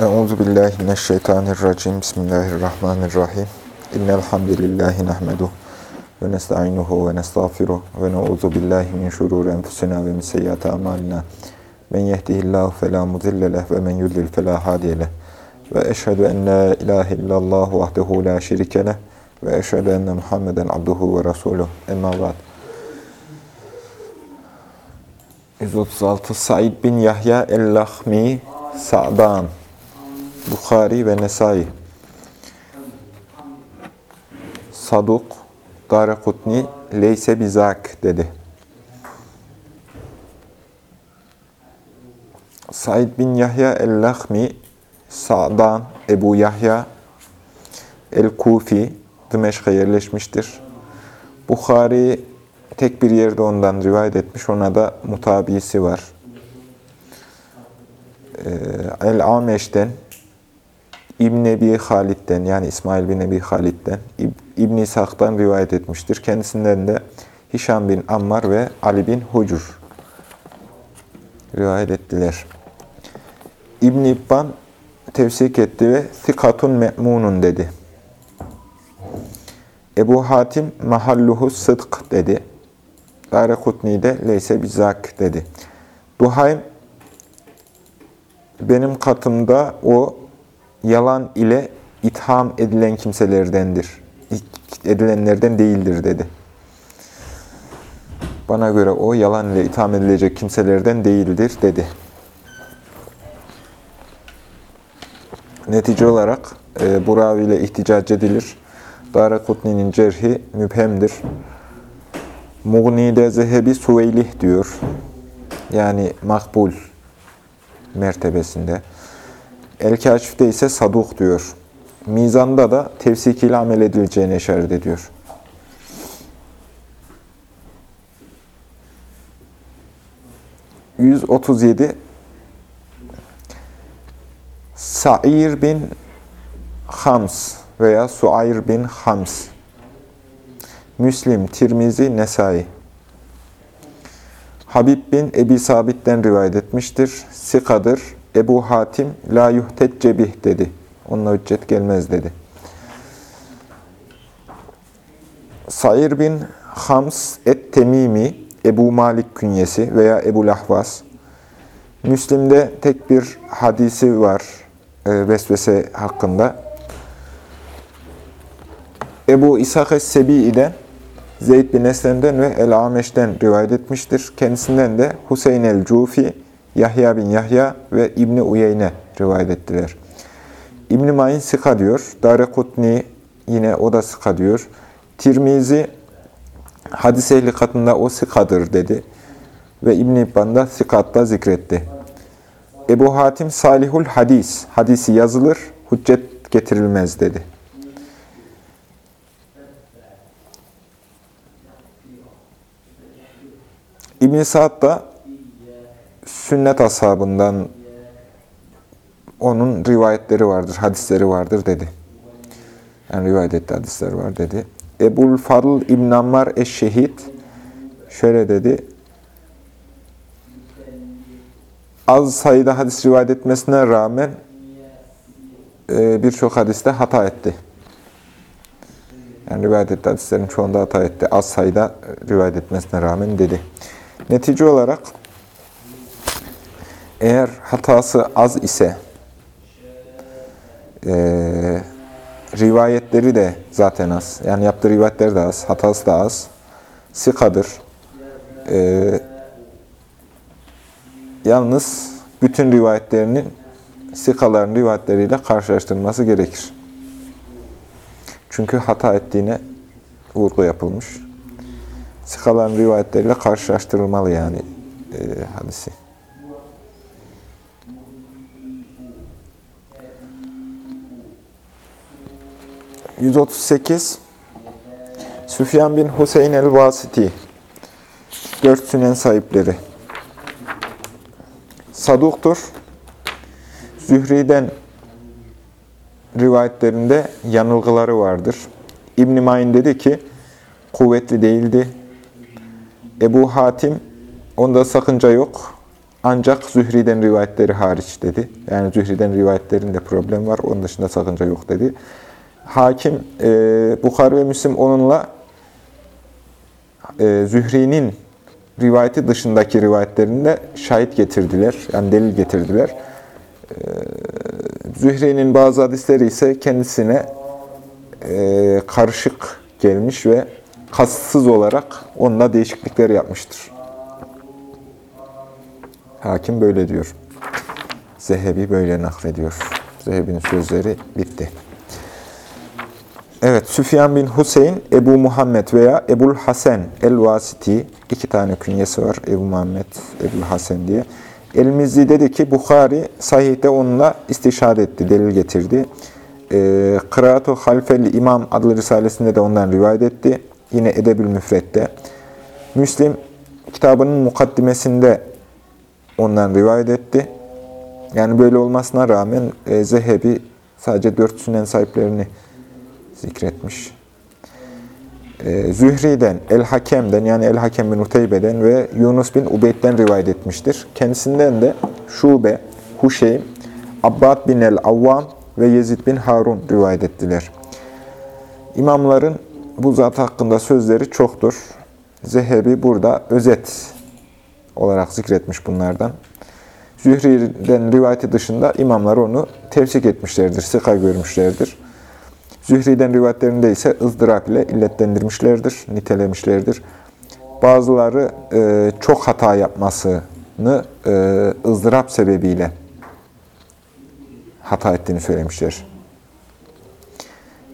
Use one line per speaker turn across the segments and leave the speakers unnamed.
Euzu billahi mineşşeytanirracim. Bismillahirrahmanirrahim. İnnel hamdelellahi nahmeduhu ve nestainuhu ve nestağfiruh ve na'uzu billahi min şururi enfusina ve min seyyiati amalina. Men yehdihillahu fela mudille ve men yudlil fela hadiye. Ve eşhedü en la ilahe illallah vahdehu la şerike ve eşhedü enne Muhammeden abduhu ve resuluh. Emma ba'd. 136 Said bin Yahya el-Lahmi Sa'dan Bukhari ve Nesai Saduk Darekutni Leyse Bizak dedi. Said bin Yahya el-Lahmi Sa'dan Ebu Yahya el-Kufi Dimeşk'e yerleşmiştir. Bukhari tek bir yerde ondan rivayet etmiş. Ona da mutabisi var. El-Ameş'ten İbn Ebi Halid'den yani İsmail bin Ebi Halid'den İbn İshak'tan rivayet etmiştir. Kendisinden de Hişam bin Ammar ve Ali bin Hucur rivayet ettiler. İbn İbban tevsik etti ve Sikatun me'munun dedi. Ebu Hatim mahalluhu sıdk dedi. Darekutni de leyse bizak dedi. Duhaym benim katımda o yalan ile itham edilen kimselerdendir. Edilenlerden değildir dedi. Bana göre o yalan ile itham edilecek kimselerden değildir dedi. Netice olarak e, bu raviyle ihticac edilir. Darekutni'nin cerhi müphemdir. Mughni'de Zehebi Suveylih diyor. Yani makbul mertebesinde. El-Kaşif'te ise Saduk diyor. Mizanda da tevsik ile amel edileceğine işaret ediyor. Yüz otuz yedi Sa'ir bin Hams veya Suayr bin Hams Müslim, Tirmizi, Nesai Habib bin Ebi Sabit'ten rivayet etmiştir. Sikadır. Ebu Hatim la yuhtecce bih dedi. Onunla hüccet gelmez dedi. Sair bin Hams et-Temimi, Ebu Malik künyesi veya Ebu Lahvas. Müslim'de tek bir hadisi var e, vesvese hakkında. Ebu İshak es-Sebi'den Zeyd bin Eslem'den ve El-Ameş'ten rivayet etmiştir. Kendisinden de Hüseyin el-Cufi, Yahya bin Yahya ve İbni Uyeyne rivayet ettiler. İbn-i Mayin Sika diyor. Darekutni yine o da Sika diyor. Tirmizi hadis ehli katında o Sika'dır dedi. Ve İbn-i İbban da Sikat'ta zikretti. Ebu Hatim Salihul Hadis, hadisi yazılır, hüccet getirilmez dedi. İbn-i Sa'd da sünnet ashabından onun rivayetleri vardır, hadisleri vardır dedi. Yani rivayet etti hadisler var dedi. Ebul Fadl İbn Ammar Eşşehid şöyle dedi. Az sayıda hadis rivayet etmesine rağmen birçok hadiste hata etti. Yani rivayet etti hadislerin çoğunda hata etti. Az sayıda rivayet etmesine rağmen dedi. Netice olarak eğer hatası az ise e, rivayetleri de zaten az. Yani yaptığı rivayetleri de az. Hatası da az. Sikadır. E, yalnız bütün rivayetlerinin sikaların rivayetleriyle karşılaştırılması gerekir. Çünkü hata ettiğine vurgu yapılmış. Sikaların rivayetleriyle karşılaştırılmalı yani e, hadisi. ...138... Süfyan bin Hüseyin el-Vasiti... ...dört sünen sahipleri... ...Saduktur... Zühri'den... ...rivayetlerinde yanılgıları vardır. İbn-i Mayin dedi ki... ...kuvvetli değildi. Ebu Hatim... ...onda sakınca yok... Ancak Zühri'den rivayetleri hariç dedi. Yani Zühri'den rivayetlerinde problem var. Onun dışında sakınca yok dedi. Hakim, e, Bukhari ve Müslim onunla e, Zühri'nin rivayeti dışındaki rivayetlerinde şahit getirdiler. Yani delil getirdiler. E, Zühri'nin bazı hadisleri ise kendisine e, karışık gelmiş ve kasıtsız olarak onunla değişiklikler yapmıştır. Hakim böyle diyor. Zehebi böyle naklediyor. Zehebi'nin sözleri bitti. Evet, Süfyan bin Hüseyin, Ebu Muhammed veya Ebul Hasan el-Vasiti, iki tane künyesi var, Ebu Muhammed, Ebul Hasan diye. El-Mizzi dedi ki, Bukhari sahihte onunla istişare etti, delil getirdi. E, Kıraatu Halfeli İmam adlı risalesinde de ondan rivayet etti. Yine Edebül Müfret'te. Müslim kitabının mukaddimesinde ondan rivayet etti. Yani böyle olmasına rağmen e, Zehebi sadece dört sünen sahiplerini zikretmiş. E, Zühri'den, El-Hakem'den yani El-Hakem bin Uteybe'den ve Yunus bin Ubeyd'den rivayet etmiştir. Kendisinden de Şube, Huşeym, Abbad bin el-Avvam ve Yezid bin Harun rivayet ettiler. İmamların bu zat hakkında sözleri çoktur. Zehebi burada özet olarak zikretmiş bunlardan. Zühri'den rivayeti dışında imamlar onu tevsik etmişlerdir, sıka görmüşlerdir. Zühri'den rivayetlerinde ise ızdırap ile illetlendirmişlerdir, nitelemişlerdir. Bazıları e, çok hata yapmasını e, ızdırap sebebiyle hata ettiğini söylemişler.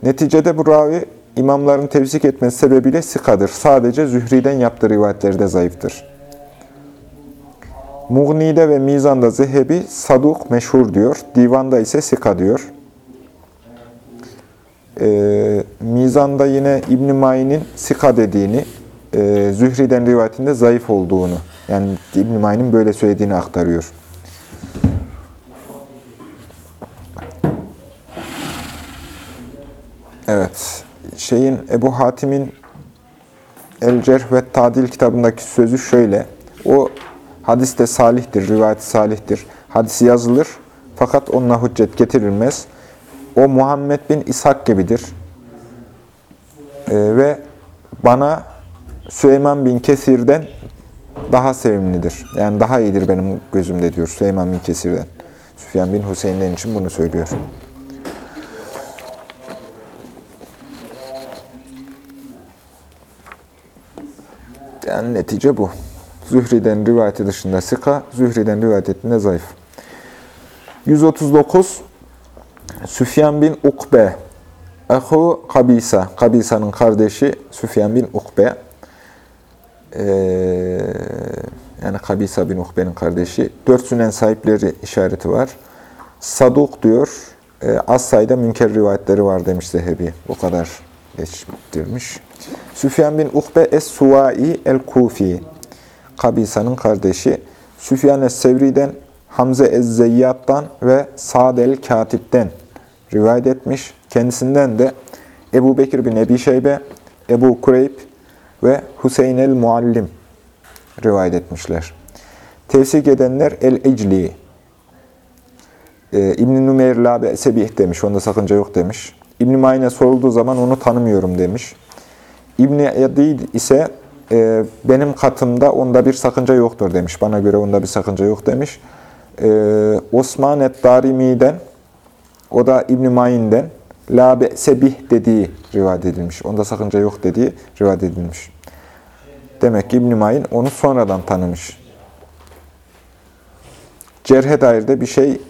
Neticede bu ravi imamların tevzik etmesi sebebiyle sıkadır. Sadece Zühri'den yaptığı rivayetleri de zayıftır. Mughni'de ve Mizan'da Zehebi saduk meşhur diyor. Divanda ise sika diyor. Ee, Mizan'da yine İbn-i Mayin'in sika dediğini, e, Zühri'den rivayetinde zayıf olduğunu, yani İbn-i Mayin'in böyle söylediğini aktarıyor. Evet, şeyin Ebu Hatim'in El Cerh ve Tadil kitabındaki sözü şöyle. O hadis de salihtir, rivayet salihtir. Hadisi yazılır fakat onunla hüccet getirilmez. O Muhammed bin İshak gibidir. Ee, ve bana Süleyman bin Kesir'den daha sevimlidir. Yani daha iyidir benim gözümde diyor Süleyman bin Kesir'den. Süfyan bin Hüseyin'den için bunu söylüyor. Yani netice bu. Zühri'den rivayeti dışında sıka, Zühri'den rivayet ettiğinde zayıf. 139 Süfyan bin Ukbe Ehu Kabisa, Kabisa'nın kardeşi Süfyan bin Ukbe ee, yani Kabisa bin Ukbe'nin kardeşi. Dört sünen sahipleri işareti var. Saduk diyor, e, az sayıda münker rivayetleri var demiş Zehebi. O kadar geçtirmiş. Süfyan bin Ukbe Es-Suvai El-Kufi. Kabisa'nın kardeşi. Süfyan Es-Sevri'den, Hamze Ez-Zeyyat'tan ve Sa'd el-Katip'ten rivayet etmiş. Kendisinden de Ebu Bekir bin Ebi Şeybe, Ebu Kureyb ve Hüseyin el-Muallim rivayet etmişler. Tevsik edenler El-Ecli, ee, İbn-i Nümeyr la be'sebih demiş, onda sakınca yok demiş. İbn-i Mayne sorulduğu zaman onu tanımıyorum demiş. İbn-i Edid ise e, benim katımda onda bir sakınca yoktur demiş. Bana göre onda bir sakınca yok demiş. E, Osman et-Darimi'den, o da İbn-i Mayin'den la be'sebih dediği rivayet edilmiş. Onda sakınca yok dediği rivayet edilmiş. Demek ki İbn-i Mayin onu sonradan tanımış. Cerhe dair de bir şey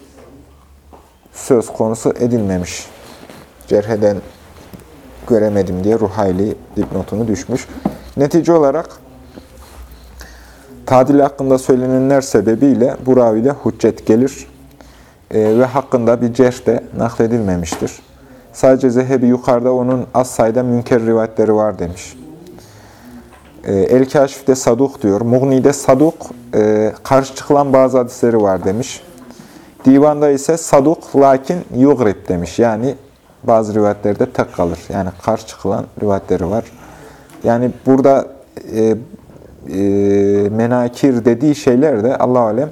söz konusu edilmemiş. Cerheden göremedim diye Ruhayli dipnotunu düşmüş. Netice olarak tadil hakkında söylenenler sebebiyle bu ravide hüccet gelir ve hakkında bir cerh de nakledilmemiştir. Sadece Zehebi yukarıda onun az sayıda münker rivayetleri var demiş. E, El-Kaşif'te saduk diyor. Mughni'de saduk, e, karşı çıkılan bazı hadisleri var demiş. Divanda ise saduk lakin yugrib demiş. Yani bazı rivayetlerde tek kalır. Yani karşı çıkılan rivayetleri var. Yani burada e, e, menakir dediği şeyler de Allah alem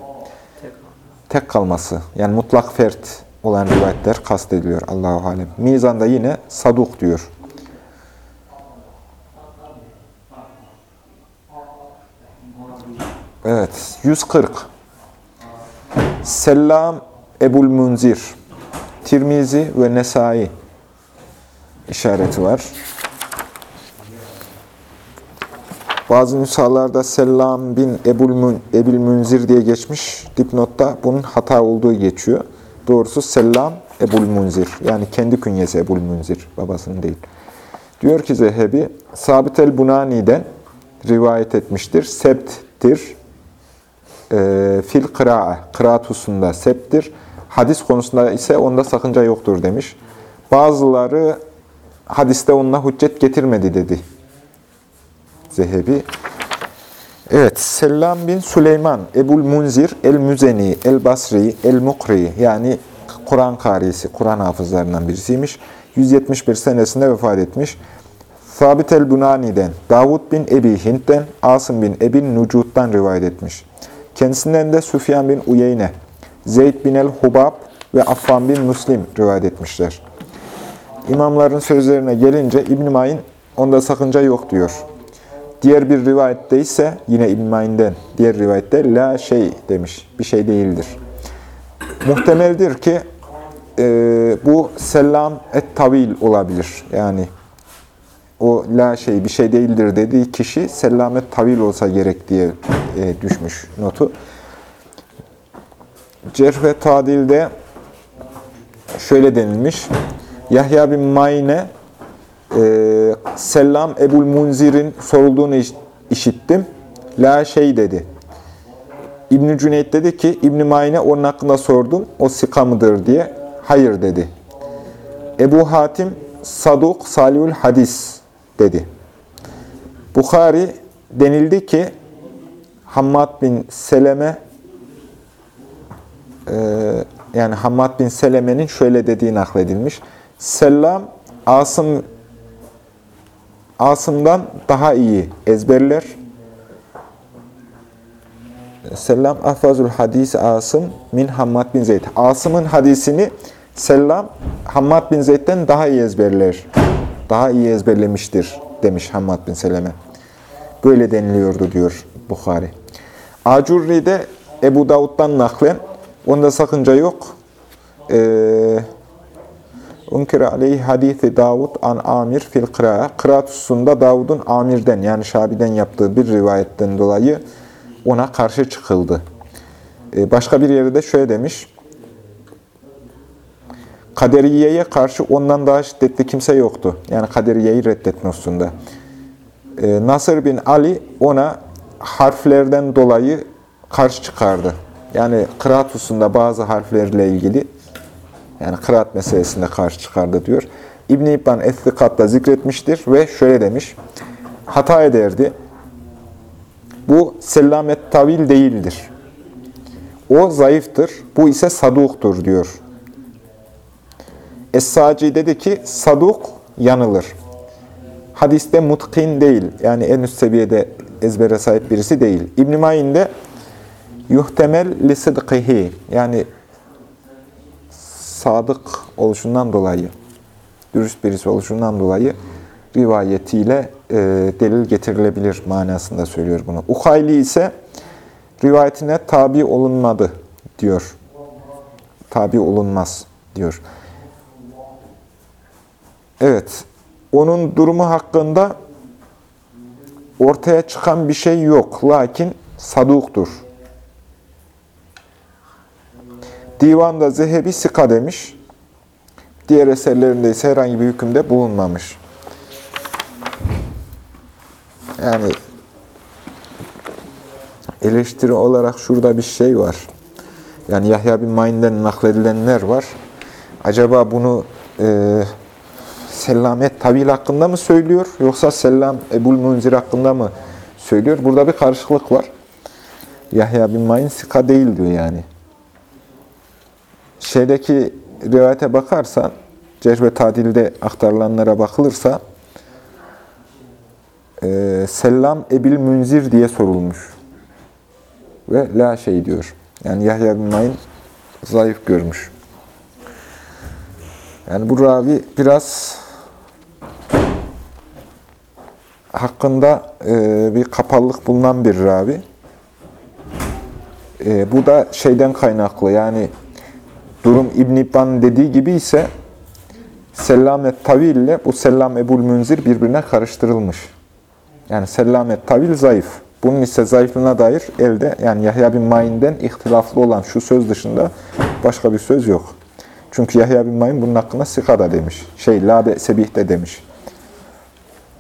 tek kalması, yani mutlak fert olan rivayetler kastediliyor Allahu alem. Mizanda yine saduk diyor. Evet, 140. Selam Ebul Munzir, Tirmizi ve Nesai işareti var. Bazı nüshalarda Selam bin Ebul Mün, Ebil Münzir diye geçmiş. Dipnotta bunun hata olduğu geçiyor. Doğrusu Selam Ebul Münzir. Yani kendi künyesi Ebul Münzir. Babasının değil. Diyor ki Zehebi, Sabit el-Bunani'den rivayet etmiştir. Septtir. E, fil kıra'a, kıraat hususunda septtir. Hadis konusunda ise onda sakınca yoktur demiş. Bazıları hadiste onunla hüccet getirmedi dedi. Zehebi. Evet, Selam bin Süleyman, Ebul Munzir, El-Müzeni, El-Basri, El-Mukri yani Kur'an karisi, Kur'an hafızlarından birisiymiş. 171 senesinde vefat etmiş. Sabit el-Bunani'den, Davud bin Ebi Hint'ten, Asım bin Ebi Nucud'dan rivayet etmiş. Kendisinden de Süfyan bin Uyeyne, Zeyd bin el-Hubab ve Affan bin Müslim rivayet etmişler. İmamların sözlerine gelince İbn-i Mayin onda sakınca yok diyor. Diğer bir rivayette ise yine İbn Mayn'den diğer rivayette la şey demiş. Bir şey değildir. Muhtemeldir ki e, bu selam et tavil olabilir. Yani o la şey bir şey değildir dediği kişi selamet tavil olsa gerek diye e, düşmüş notu. Cerh ve tadilde şöyle denilmiş. Yahya bin Mayne e, Selam Ebul Munzir'in sorulduğunu işittim. La şey dedi. İbn-i Cüneyt dedi ki, İbn-i Mayne onun hakkında sordum, o sika mıdır diye. Hayır dedi. Ebu Hatim, Saduk Salihul Hadis dedi. Bukhari denildi ki, Hammad bin Seleme, e, yani Hammad bin Seleme'nin şöyle dediği nakledilmiş. Selam, Asım Asım'dan daha iyi ezberler. Selam ahfazul hadis Asım min Hammad bin Zeyd. Asım'ın hadisini Selam Hammad bin Zeyd'den daha iyi ezberler. Daha iyi ezberlemiştir demiş Hammad bin Seleme. Böyle deniliyordu diyor Bukhari. Acurri'de Ebu Davud'dan naklen. Onda sakınca yok. Eee Unkire aleyhi hadithi Davud an Amir fil kıra'a. Kıraat hususunda Davud'un Amir'den yani Şabi'den yaptığı bir rivayetten dolayı ona karşı çıkıldı. Ee, başka bir yerde de şöyle demiş. Kaderiyeye karşı ondan daha şiddetli kimse yoktu. Yani kaderiyeyi reddetme hususunda. Ee, Nasır bin Ali ona harflerden dolayı karşı çıkardı. Yani kıraat hususunda bazı harflerle ilgili yani kıraat meselesinde karşı çıkardı diyor. İbn-i İbban Ethikat'ta zikretmiştir ve şöyle demiş. Hata ederdi. Bu selamet tavil değildir. O zayıftır. Bu ise saduktur diyor. Es-Saci dedi ki saduk yanılır. Hadiste mutkin değil. Yani en üst seviyede ezbere sahip birisi değil. İbn-i Mayin de yuhtemel li sıdkihi. Yani sadık oluşundan dolayı, dürüst birisi oluşundan dolayı rivayetiyle e, delil getirilebilir manasında söylüyor bunu. Ukayli ise rivayetine tabi olunmadı diyor. Tabi olunmaz diyor. Evet, onun durumu hakkında ortaya çıkan bir şey yok. Lakin saduktur Divanda Zehebi Sika demiş. Diğer eserlerinde ise herhangi bir hükümde bulunmamış. Yani eleştiri olarak şurada bir şey var. Yani Yahya bin Ma'in'den nakledilenler var. Acaba bunu e, Selamet Tavil hakkında mı söylüyor? Yoksa Selam Ebul Munzir hakkında mı söylüyor? Burada bir karışıklık var. Yahya bin Ma'in sika değil diyor yani şeydeki rivayete bakarsan, cerh ve tadilde aktarılanlara bakılırsa, e, Selam Ebil Münzir diye sorulmuş. Ve la şey diyor. Yani Yahya bin Mayin zayıf görmüş. Yani bu ravi biraz hakkında e, bir kapalılık bulunan bir ravi. E, bu da şeyden kaynaklı yani durum İbn İbban'ın dediği gibi ise Sellamet Tavil ile bu Sellam Ebul Münzir birbirine karıştırılmış. Yani Sellamet Tavil zayıf. Bunun ise zayıflığına dair elde yani Yahya bin Ma'in'den ihtilaflı olan şu söz dışında başka bir söz yok. Çünkü Yahya bin Ma'in bunun hakkında sikada demiş. Şey, Labe Sebih de demiş.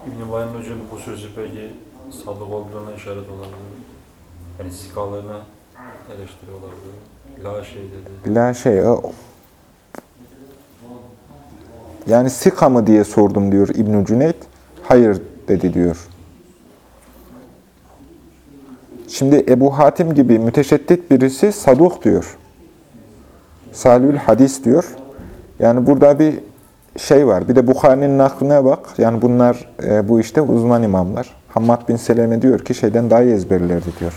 İbn-i Bayan Hocam bu sözü peki sadık olduğuna işaret olabilir. Yani sikalarına eleştiriyorlardı. La şey dedi.
La şey, yani sika mı diye sordum diyor İbn-i Cüneyt. Hayır dedi diyor. Şimdi Ebu Hatim gibi müteşeddit birisi saduk diyor. Salül hadis diyor. Yani burada bir şey var. Bir de Bukhari'nin nakline bak. Yani bunlar e, bu işte uzman imamlar. Hammad bin Seleme diyor ki şeyden daha iyi ezberlerdi diyor.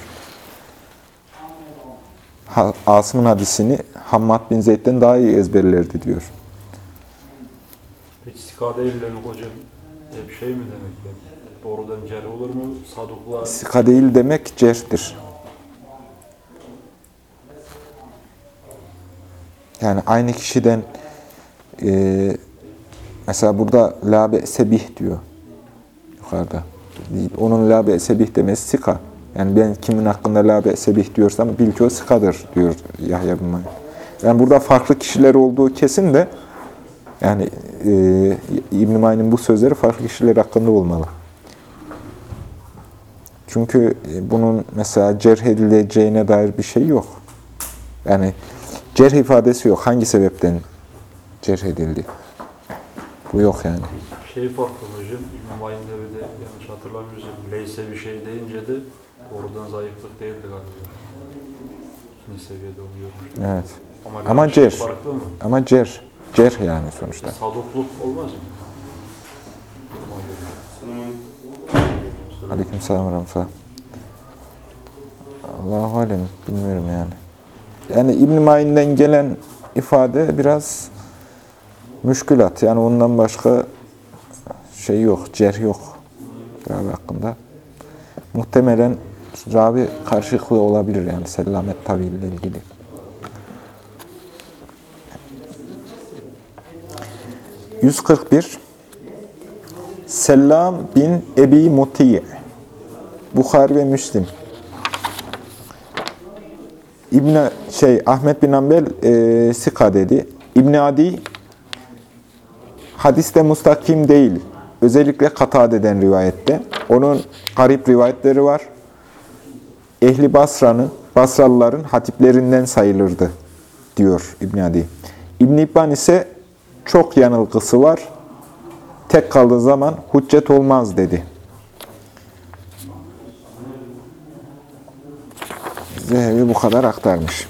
Asım'ın hadisini Hammad bin Zeyd'den daha iyi ezberlerdi diyor.
Peki sika değil demek hocam hep şey mi demek yani? Doğrudan cerh olur mu? Sadukla
Sika değil demek cerhtir. Yani aynı kişiden e, mesela burada labe sebih diyor yukarıda. Onun labe sebih demesi sika. Yani ben kimin hakkında labe sebih diyorsam bil ki o sikadır diyor Yahya bin Ma'in. Yani burada farklı kişiler olduğu kesin de yani e, İbn-i Ma'in'in bu sözleri farklı kişiler hakkında olmalı. Çünkü e, bunun mesela cerh edileceğine dair bir şey yok. Yani cerh ifadesi yok. Hangi sebepten cerh edildi? Bu yok yani.
şey farklı hocam. İbn-i Bayan'da bir de yanlış hatırlamıyorsam leyse bir şey deyince de doğrudan zayıflık değildi galiba. İkinci seviyede görmüştüm.
Evet.
Ama,
Ama
şey mı?
Ama cerh. Cerh yani sonuçta.
Sadukluk olmaz mı?
Aleyküm selam rahmetullah. Allahu alem. Bilmiyorum yani. Yani İbn-i Ma'in'den gelen ifade biraz müşkülat. Yani ondan başka şey yok, cerh yok. Ravi hakkında. Muhtemelen ravi karşılıklı olabilir yani Selamet Tavi ile ilgili. ...141... Selam bin Ebi Mutiye. Bukhari ve Müslim. İbn şey Ahmet bin Ambel e, Sika dedi. İbn Adi hadiste mustakim değil. Özellikle Katade'den rivayette. Onun garip rivayetleri var. Ehli Basra'nın, Basralıların hatiplerinden sayılırdı diyor İbn Adi. İbn İbban ise çok yanılgısı var. Tek kaldığı zaman hüccet olmaz dedi. Zehebi bu kadar aktarmış.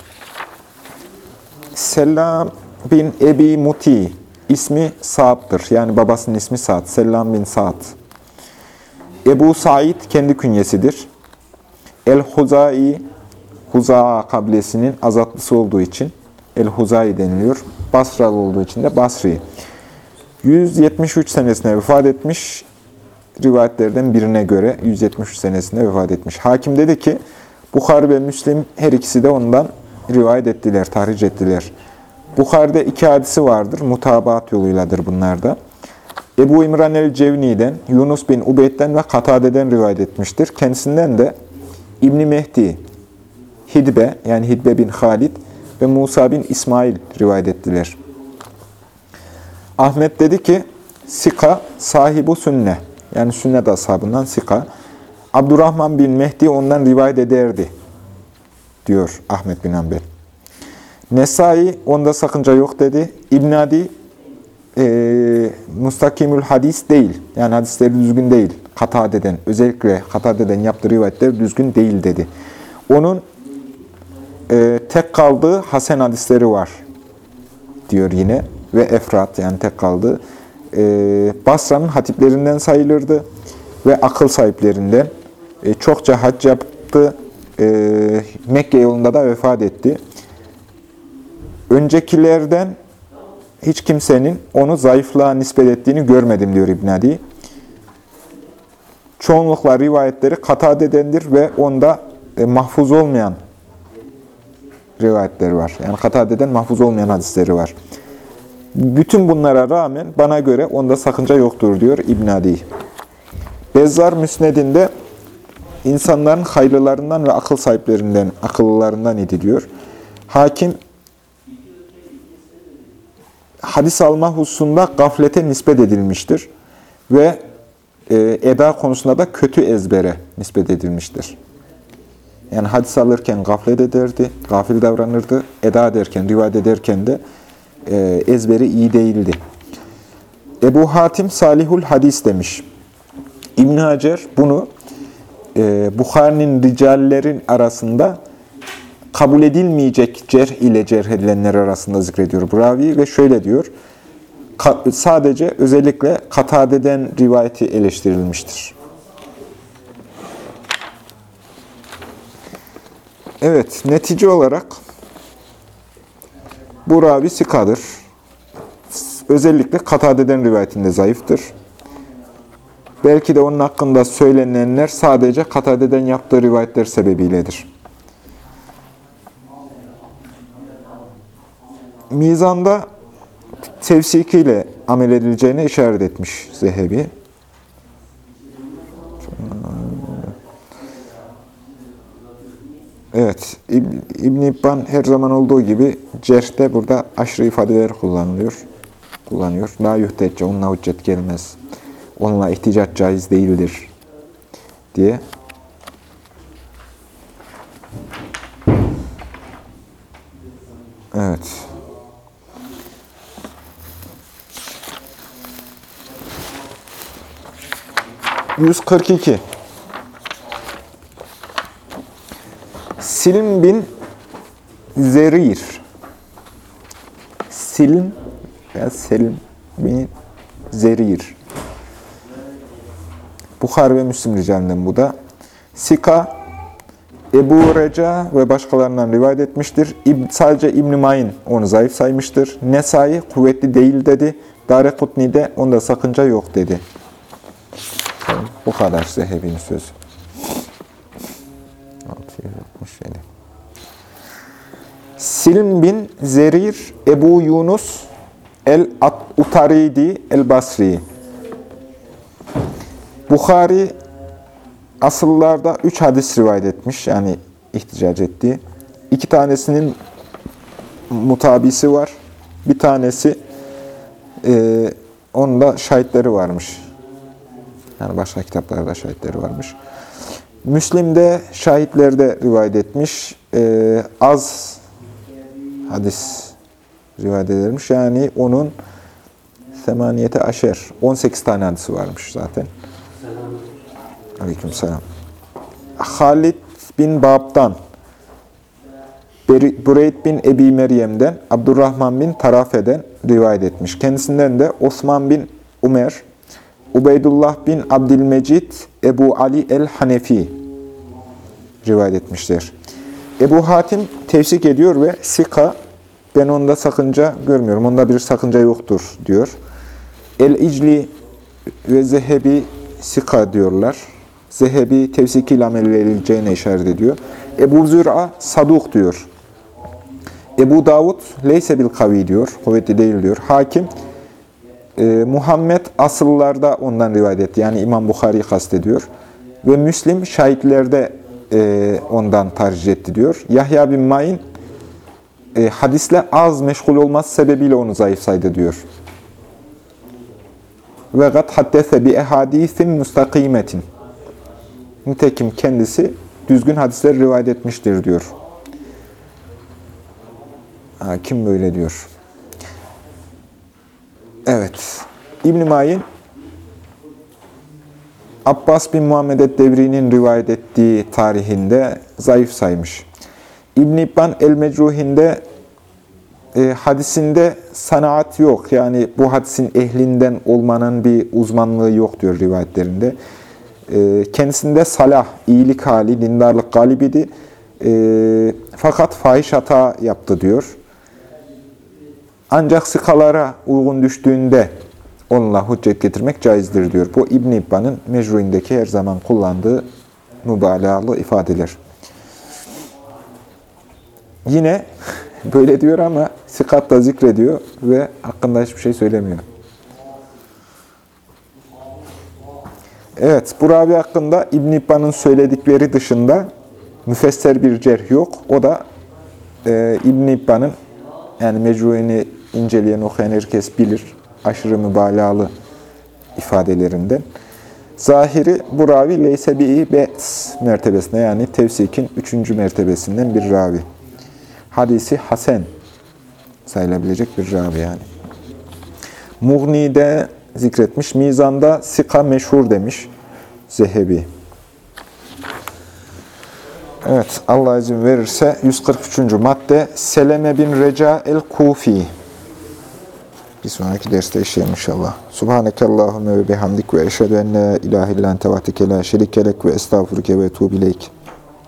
Selam bin Ebi Muti ismi Sa'd'dır. Yani babasının ismi Sa'd. Selam bin Sa'd. Ebu Said kendi künyesidir. El-Huzai Huza kabilesinin azatlısı olduğu için El-Huzai deniliyor. Basralı olduğu için de Basri. 173 senesinde vefat etmiş. Rivayetlerden birine göre 173 senesinde vefat etmiş. Hakim dedi ki, Bukhari ve Müslim her ikisi de ondan rivayet ettiler, tahric ettiler. Bukhari'de iki hadisi vardır. Mutabaat yoluyladır bunlar da. Ebu İmran el-Cevni'den, Yunus bin Ubeyd'den ve Katade'den rivayet etmiştir. Kendisinden de İbni Mehdi, Hidbe yani Hidbe bin Halid ve Musa bin İsmail rivayet ettiler. Ahmet dedi ki, Sika sahibu sünne. Yani sünnet ashabından Sika. Abdurrahman bin Mehdi ondan rivayet ederdi. Diyor Ahmet bin Hanbel. Nesai onda sakınca yok dedi. İbn Adi e, mustakimül hadis değil. Yani hadisleri düzgün değil. Katade'den, özellikle Katade'den yaptığı rivayetler düzgün değil dedi. Onun e, tek kaldığı hasen hadisleri var diyor yine ve Efrat yani tek kaldı. E, Basra'nın hatiplerinden sayılırdı ve akıl sahiplerinden. E, çokça hac yaptı. E, Mekke yolunda da vefat etti. öncekilerden hiç kimsenin onu zayıflığa nispet ettiğini görmedim diyor İbn Adi. Çoğunlukla rivayetleri katadedendir ve onda e, mahfuz olmayan rivayetleri var. Yani katadeden mahfuz olmayan hadisleri var. Bütün bunlara rağmen bana göre onda sakınca yoktur diyor İbn Adi. Bezzar Müsned'inde insanların hayırlarından ve akıl sahiplerinden, akıllılarından idi diyor. Hakim hadis alma hususunda gaflete nispet edilmiştir ve e, eda konusunda da kötü ezbere nispet edilmiştir. Yani hadis alırken gaflet ederdi, gafil davranırdı. Eda ederken, rivayet ederken de e, ezberi iyi değildi. Ebu Hatim Salihul Hadis demiş. İbn Hacer bunu e, Bukhari'nin ricallerin arasında kabul edilmeyecek cerh ile cerh edilenler arasında zikrediyor bu ravi ve şöyle diyor. Sadece özellikle Katade'den rivayeti eleştirilmiştir. Evet, netice olarak bu ravi sikadır. Özellikle Katade'den rivayetinde zayıftır. Belki de onun hakkında söylenenler sadece Katade'den yaptığı rivayetler sebebiyledir. Mizanda tevsikiyle amel edileceğine işaret etmiş Zehebi. Evet, İbn İbn İbban her zaman olduğu gibi cerhte burada aşırı ifadeler kullanılıyor. Kullanıyor. La yuhtecce, onunla hüccet gelmez. Onunla ihticat caiz değildir diye. Evet. Yüz kırk iki. Silim bin Zerir. Silim veya Selim bin Zerir. Bukhar ve Müslim ricalinden bu da. Sika, Ebu Reca ve başkalarından rivayet etmiştir. İb, sadece İbn-i Mayin onu zayıf saymıştır. Nesai kuvvetli değil dedi. Darekutni de onda sakınca yok dedi. Bu kadar Zehebi'nin sözü. 667. Silim bin Zerir Ebu Yunus El-Utaridi El-Basri Bukhari asıllarda üç hadis rivayet etmiş. Yani ihticac ettiği. İki tanesinin mutabisi var. Bir tanesi e, onun da şahitleri varmış. Yani başka kitaplarda şahitleri varmış. Müslim'de şahitlerde rivayet etmiş. E, az hadis rivayet edilmiş. Yani onun semaniyete aşer. 18 tane hadisi varmış zaten. Aleyküm selam. Halid bin Bab'dan, Bureyd bin Ebi Meryem'den, Abdurrahman bin Tarafe'den rivayet etmiş. Kendisinden de Osman bin Umer, Ubeydullah bin Abdülmecid, Ebu Ali el-Hanefi rivayet etmişler. Ebu Hatim tevsik ediyor ve Sika, ben onda sakınca görmüyorum, onda bir sakınca yoktur diyor. El-İcli ve Zehebi Sika diyorlar. Zehebi tevsikiyle amel verileceğine işaret ediyor. Ebu Zür'a saduk diyor. Ebu Davud leyse bil kavi diyor. Kuvvetli değil diyor. Hakim e, Muhammed asıllarda ondan rivayet etti. Yani İmam Bukhari kastediyor. Ve Müslim şahitlerde e, ondan tercih etti diyor. Yahya bin Mayin e, hadisle az meşgul olması sebebiyle onu zayıf saydı diyor. Ve gat haddese bi ehadisin müstakimetin. Nitekim kendisi düzgün hadisler rivayet etmiştir diyor. Ha, kim böyle diyor? Evet. İbn-i Mayin, Abbas bin Muhammed Devri'nin rivayet ettiği tarihinde zayıf saymış. İbn-i İbban El-Mecruhinde e, hadisinde sanaat yok. Yani bu hadisin ehlinden olmanın bir uzmanlığı yok diyor rivayetlerinde. E, kendisinde salah, iyilik hali, dindarlık galibiydi. E, fakat fahiş hata yaptı diyor. Ancak sıkalara uygun düştüğünde onunla hüccet getirmek caizdir diyor. Bu İbn İbban'ın mecruindeki her zaman kullandığı mübalağalı ifadeler. Yine böyle diyor ama sikat da zikrediyor ve hakkında hiçbir şey söylemiyor. Evet, bu ravi hakkında İbn İbban'ın söyledikleri dışında müfesser bir cerh yok. O da e, İbn İbban'ın yani mecruini inceleyen, okuyan herkes bilir. Aşırı mübalağalı ifadelerinden. Zahiri bu ravi leyse bi'i be's mertebesine yani tevsikin üçüncü mertebesinden bir ravi. Hadisi hasen sayılabilecek bir ravi yani. Mughni'de zikretmiş. Mizan'da sika meşhur demiş. Zehebi. Evet, Allah izin verirse 143. madde Seleme bin Reca el-Kufi. Bir sonraki derste işleyelim inşallah. Subhaneke Allahümme ve bihamdik ve eşhedü en la ilahe illan tevatike la şerikelek ve estağfurike ve tuğbileyk.